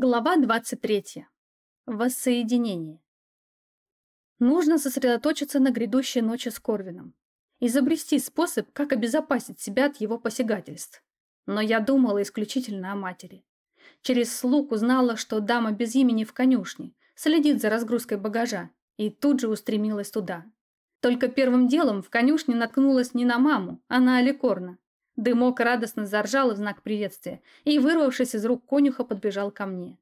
Глава 23. Воссоединение. Нужно сосредоточиться на грядущей ночи с Корвином. Изобрести способ, как обезопасить себя от его посягательств. Но я думала исключительно о матери. Через слуг узнала, что дама без имени в конюшне, следит за разгрузкой багажа, и тут же устремилась туда. Только первым делом в конюшне наткнулась не на маму, а на Аликорна, Дымок радостно заржал в знак приветствия и, вырвавшись из рук конюха, подбежал ко мне.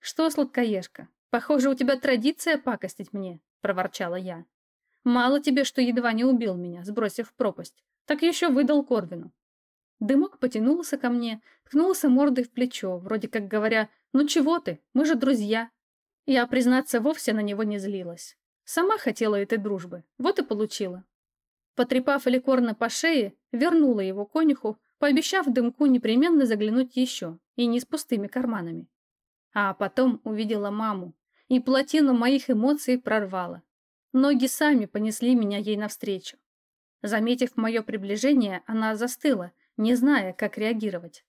«Что, сладкоежка, похоже, у тебя традиция пакостить мне», – проворчала я. «Мало тебе, что едва не убил меня, сбросив в пропасть, так еще выдал Корвину». Дымок потянулся ко мне, ткнулся мордой в плечо, вроде как говоря, «Ну чего ты, мы же друзья». Я, признаться, вовсе на него не злилась. Сама хотела этой дружбы, вот и получила. Потрепав Аликорна по шее, вернула его конюху, пообещав дымку непременно заглянуть еще, и не с пустыми карманами. А потом увидела маму, и плотину моих эмоций прорвала. Ноги сами понесли меня ей навстречу. Заметив мое приближение, она застыла, не зная, как реагировать.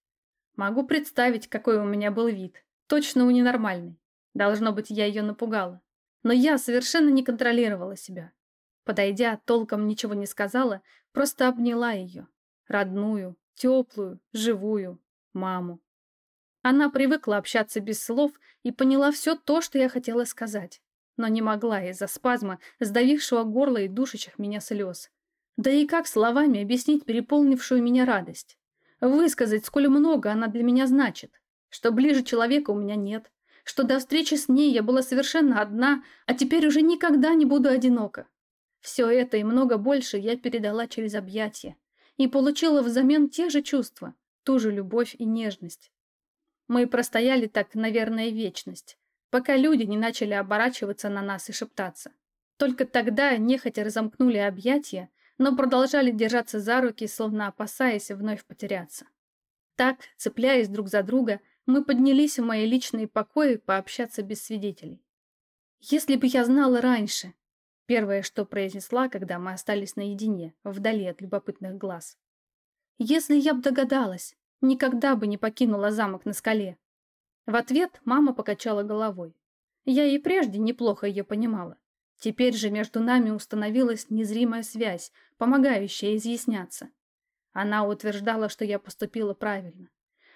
Могу представить, какой у меня был вид. Точно у ненормальный. Должно быть, я ее напугала. Но я совершенно не контролировала себя. Подойдя, толком ничего не сказала, просто обняла ее. Родную, теплую, живую маму. Она привыкла общаться без слов и поняла все то, что я хотела сказать, но не могла из-за спазма, сдавившего горло и душащих меня слез. Да и как словами объяснить переполнившую меня радость? Высказать, сколь много она для меня значит, что ближе человека у меня нет, что до встречи с ней я была совершенно одна, а теперь уже никогда не буду одинока. Все это и много больше я передала через объятия и получила взамен те же чувства, ту же любовь и нежность. Мы простояли так, наверное, вечность, пока люди не начали оборачиваться на нас и шептаться. Только тогда нехотя разомкнули объятия, но продолжали держаться за руки, словно опасаясь вновь потеряться. Так, цепляясь друг за друга, мы поднялись в мои личные покои пообщаться без свидетелей. Если бы я знала раньше, Первое, что произнесла, когда мы остались наедине, вдали от любопытных глаз. «Если я б догадалась, никогда бы не покинула замок на скале». В ответ мама покачала головой. Я и прежде неплохо ее понимала. Теперь же между нами установилась незримая связь, помогающая изъясняться. Она утверждала, что я поступила правильно.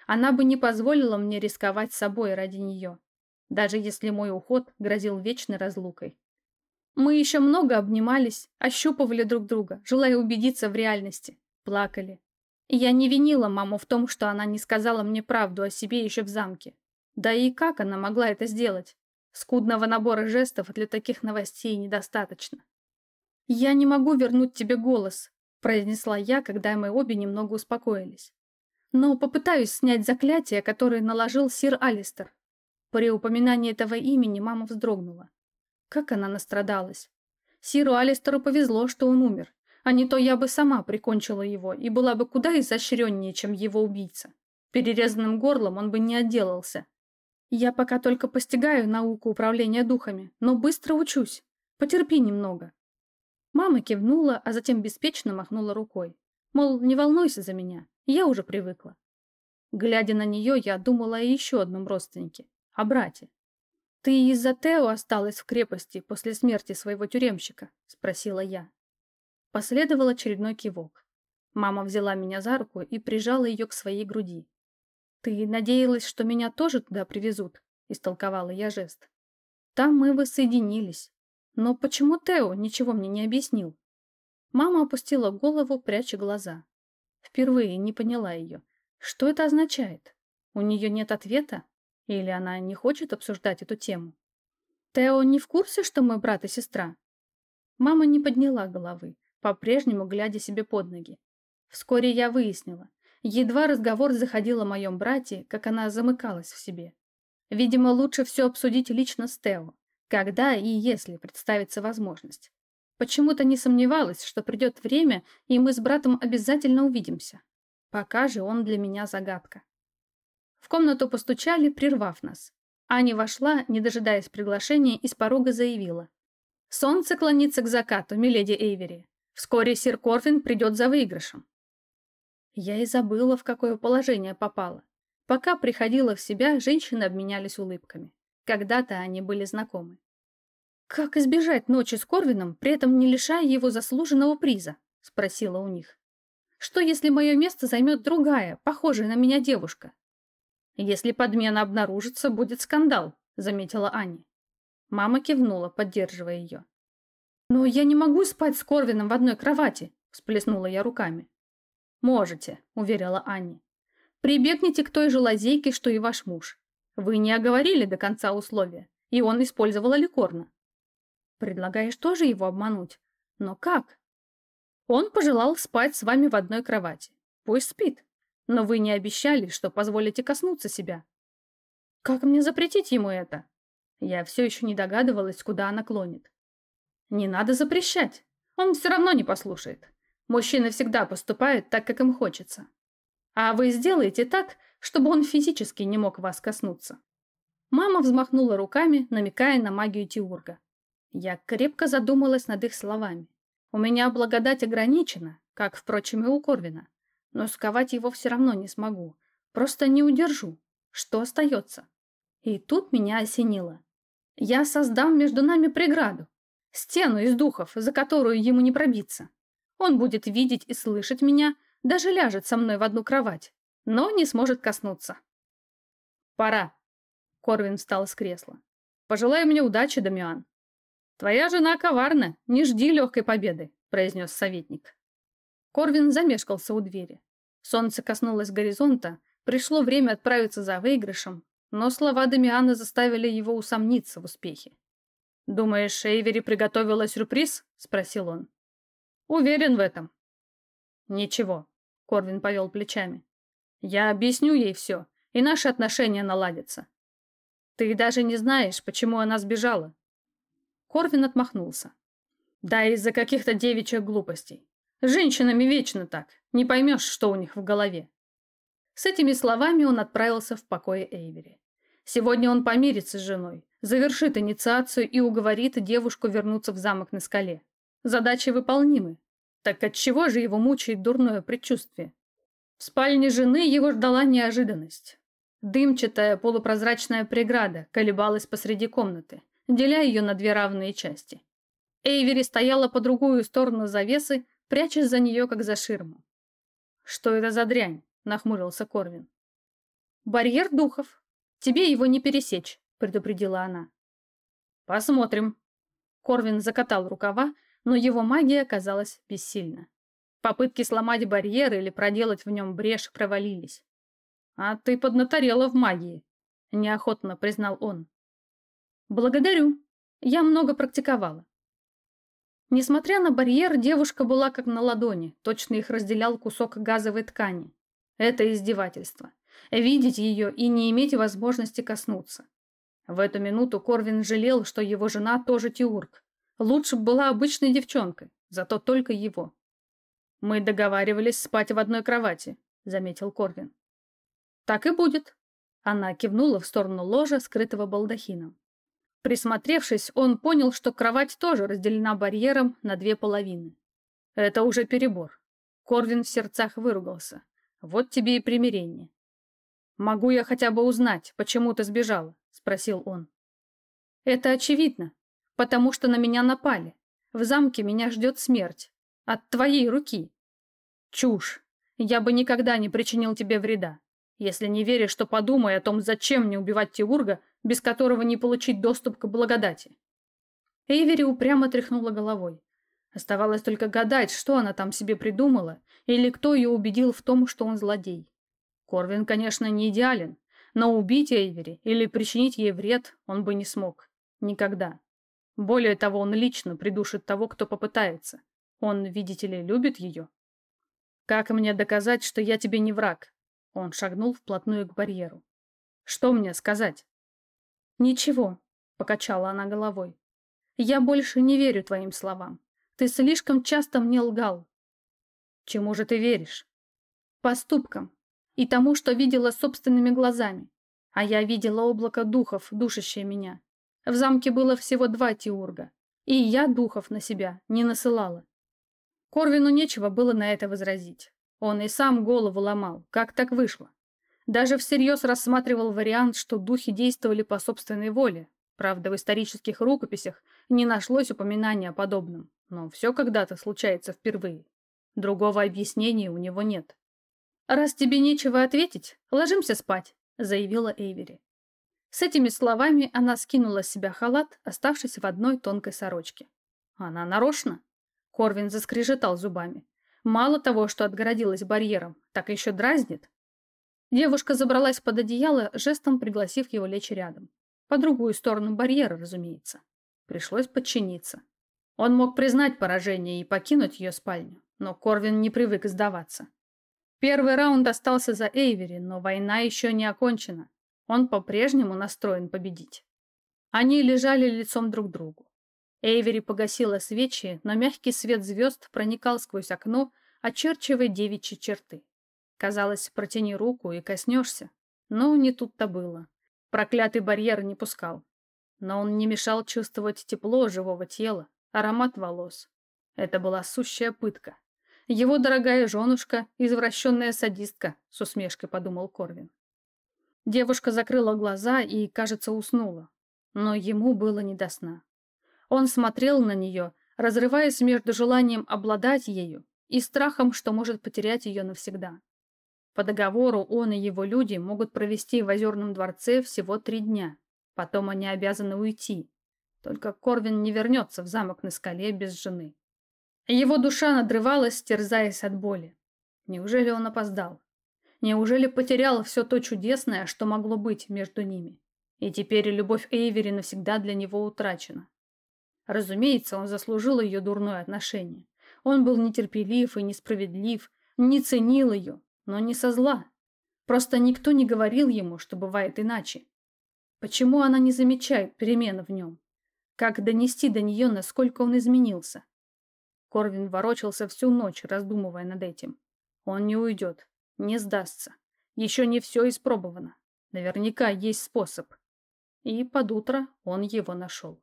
Она бы не позволила мне рисковать собой ради нее, даже если мой уход грозил вечной разлукой. Мы еще много обнимались, ощупывали друг друга, желая убедиться в реальности. Плакали. И я не винила маму в том, что она не сказала мне правду о себе еще в замке. Да и как она могла это сделать? Скудного набора жестов для таких новостей недостаточно. «Я не могу вернуть тебе голос», – произнесла я, когда мы обе немного успокоились. «Но попытаюсь снять заклятие, которое наложил сир Алистер». При упоминании этого имени мама вздрогнула. Как она настрадалась. Сиру Алистеру повезло, что он умер, а не то я бы сама прикончила его и была бы куда изощреннее, чем его убийца. Перерезанным горлом он бы не отделался. Я пока только постигаю науку управления духами, но быстро учусь. Потерпи немного. Мама кивнула, а затем беспечно махнула рукой. Мол, не волнуйся за меня, я уже привыкла. Глядя на нее, я думала о еще одном родственнике, о брате. «Ты из-за Тео осталась в крепости после смерти своего тюремщика?» – спросила я. Последовал очередной кивок. Мама взяла меня за руку и прижала ее к своей груди. «Ты надеялась, что меня тоже туда привезут?» – истолковала я жест. «Там мы воссоединились. Но почему Тео ничего мне не объяснил?» Мама опустила голову, пряча глаза. Впервые не поняла ее. Что это означает? У нее нет ответа? Или она не хочет обсуждать эту тему? Тео не в курсе, что мы брат и сестра? Мама не подняла головы, по-прежнему глядя себе под ноги. Вскоре я выяснила. Едва разговор заходил о моем брате, как она замыкалась в себе. Видимо, лучше все обсудить лично с Тео, когда и если представится возможность. Почему-то не сомневалась, что придет время, и мы с братом обязательно увидимся. Пока же он для меня загадка. В комнату постучали, прервав нас. Аня вошла, не дожидаясь приглашения, и с порога заявила. «Солнце клонится к закату, миледи Эйвери. Вскоре сир Корвин придет за выигрышем». Я и забыла, в какое положение попала. Пока приходила в себя, женщины обменялись улыбками. Когда-то они были знакомы. «Как избежать ночи с Корвином, при этом не лишая его заслуженного приза?» – спросила у них. «Что, если мое место займет другая, похожая на меня девушка?» «Если подмена обнаружится, будет скандал», – заметила Аня. Мама кивнула, поддерживая ее. «Но я не могу спать с Корвином в одной кровати», – всплеснула я руками. «Можете», – уверила Аня. «Прибегните к той же лазейке, что и ваш муж. Вы не оговорили до конца условия, и он использовал аликорна. Предлагаешь тоже его обмануть? Но как? Он пожелал спать с вами в одной кровати. Пусть спит. Но вы не обещали, что позволите коснуться себя. Как мне запретить ему это? Я все еще не догадывалась, куда она клонит. Не надо запрещать. Он все равно не послушает. Мужчины всегда поступают так, как им хочется. А вы сделаете так, чтобы он физически не мог вас коснуться. Мама взмахнула руками, намекая на магию Тиурга. Я крепко задумалась над их словами. У меня благодать ограничена, как, впрочем, и у Корвина. Но сковать его все равно не смогу. Просто не удержу. Что остается? И тут меня осенило. Я создам между нами преграду. Стену из духов, за которую ему не пробиться. Он будет видеть и слышать меня, даже ляжет со мной в одну кровать, но не сможет коснуться. «Пора», — Корвин встал с кресла. «Пожелай мне удачи, Дамиан». «Твоя жена коварна, не жди легкой победы», — произнес советник. Корвин замешкался у двери. Солнце коснулось горизонта, пришло время отправиться за выигрышем, но слова Дамиана заставили его усомниться в успехе. «Думаешь, Эйвери приготовила сюрприз?» — спросил он. «Уверен в этом». «Ничего», — Корвин повел плечами. «Я объясню ей все, и наши отношения наладятся. Ты даже не знаешь, почему она сбежала». Корвин отмахнулся. «Да из-за каких-то девичьих глупостей. Женщинами вечно так, не поймешь, что у них в голове». С этими словами он отправился в покое Эйвери. Сегодня он помирится с женой, завершит инициацию и уговорит девушку вернуться в замок на скале. Задачи выполнимы. Так отчего же его мучает дурное предчувствие? В спальне жены его ждала неожиданность. Дымчатая полупрозрачная преграда колебалась посреди комнаты, деля ее на две равные части. Эйвери стояла по другую сторону завесы, прячась за нее, как за ширму. «Что это за дрянь?» – нахмурился Корвин. «Барьер духов. Тебе его не пересечь», – предупредила она. «Посмотрим». Корвин закатал рукава, но его магия оказалась бессильна. Попытки сломать барьер или проделать в нем брешь провалились. «А ты поднаторела в магии», – неохотно признал он. «Благодарю. Я много практиковала». Несмотря на барьер, девушка была как на ладони, точно их разделял кусок газовой ткани. Это издевательство. Видеть ее и не иметь возможности коснуться. В эту минуту Корвин жалел, что его жена тоже теург. Лучше бы была обычной девчонкой, зато только его. «Мы договаривались спать в одной кровати», — заметил Корвин. «Так и будет». Она кивнула в сторону ложа, скрытого балдахином. Присмотревшись, он понял, что кровать тоже разделена барьером на две половины. Это уже перебор. Корвин в сердцах выругался. Вот тебе и примирение. «Могу я хотя бы узнать, почему ты сбежала?» — спросил он. «Это очевидно потому что на меня напали. В замке меня ждет смерть. От твоей руки. Чушь. Я бы никогда не причинил тебе вреда. Если не веришь, то подумай о том, зачем мне убивать Тиурга, без которого не получить доступ к благодати. Эйвери упрямо тряхнула головой. Оставалось только гадать, что она там себе придумала, или кто ее убедил в том, что он злодей. Корвин, конечно, не идеален, но убить Эйвери или причинить ей вред он бы не смог. Никогда. Более того, он лично придушит того, кто попытается. Он, видите ли, любит ее. Как мне доказать, что я тебе не враг? Он шагнул вплотную к барьеру. Что мне сказать? Ничего, покачала она головой. Я больше не верю твоим словам. Ты слишком часто мне лгал. Чему же ты веришь? Поступкам и тому, что видела собственными глазами. А я видела облако духов, душащее меня. В замке было всего два Тиурга, и я духов на себя не насылала. Корвину нечего было на это возразить. Он и сам голову ломал, как так вышло. Даже всерьез рассматривал вариант, что духи действовали по собственной воле. Правда, в исторических рукописях не нашлось упоминания о подобном, но все когда-то случается впервые. Другого объяснения у него нет. «Раз тебе нечего ответить, ложимся спать», — заявила Эйвери. С этими словами она скинула с себя халат, оставшись в одной тонкой сорочке. Она нарочно. Корвин заскрежетал зубами. Мало того, что отгородилась барьером, так еще дразнит. Девушка забралась под одеяло, жестом пригласив его лечь рядом. По другую сторону барьера, разумеется. Пришлось подчиниться. Он мог признать поражение и покинуть ее спальню, но Корвин не привык сдаваться. Первый раунд остался за Эйвери, но война еще не окончена. Он по-прежнему настроен победить. Они лежали лицом друг к другу. Эйвери погасила свечи, но мягкий свет звезд проникал сквозь окно, очерчивая девичьи черты. Казалось, протяни руку и коснешься. Но не тут-то было. Проклятый барьер не пускал. Но он не мешал чувствовать тепло живого тела, аромат волос. Это была сущая пытка. Его дорогая женушка, извращенная садистка, с усмешкой подумал Корвин. Девушка закрыла глаза и, кажется, уснула. Но ему было не до сна. Он смотрел на нее, разрываясь между желанием обладать ею и страхом, что может потерять ее навсегда. По договору он и его люди могут провести в Озерном дворце всего три дня. Потом они обязаны уйти. Только Корвин не вернется в замок на скале без жены. Его душа надрывалась, терзаясь от боли. Неужели он опоздал? Неужели потерял все то чудесное, что могло быть между ними? И теперь любовь Эйвери навсегда для него утрачена. Разумеется, он заслужил ее дурное отношение. Он был нетерпелив и несправедлив, не ценил ее, но не со зла. Просто никто не говорил ему, что бывает иначе. Почему она не замечает перемены в нем? Как донести до нее, насколько он изменился? Корвин ворочался всю ночь, раздумывая над этим. Он не уйдет, не сдастся. Еще не все испробовано. Наверняка есть способ. И под утро он его нашел.